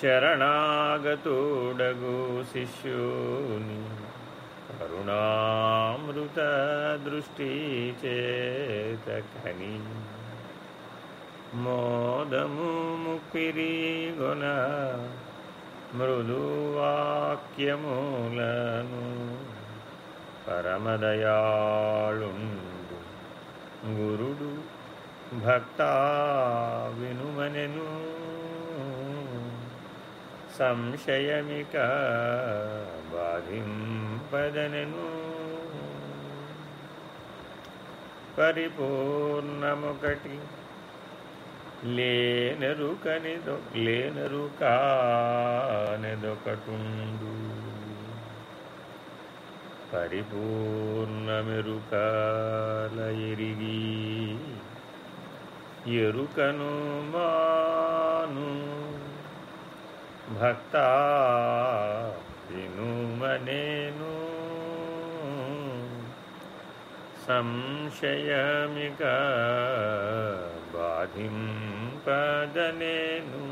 శరణాగతుడగు శిష్యుని కరుణామృత దృష్టి చేతకని మోదము ముక్కిరి గుణ మృదువాక్యములను పరమదయాళుండు గురుడు భక్త వినుమనెను. సంశయమిక బాధింపదనెను పరిపూర్ణముకటి లేనరుకనిదో లేనరు కానెదొకటుండు పరిపూర్ణమెరుకాల ఎరిగి ఎరుకను మా భక్త వినుమనేను సంశయమిక బాధిం పదనేను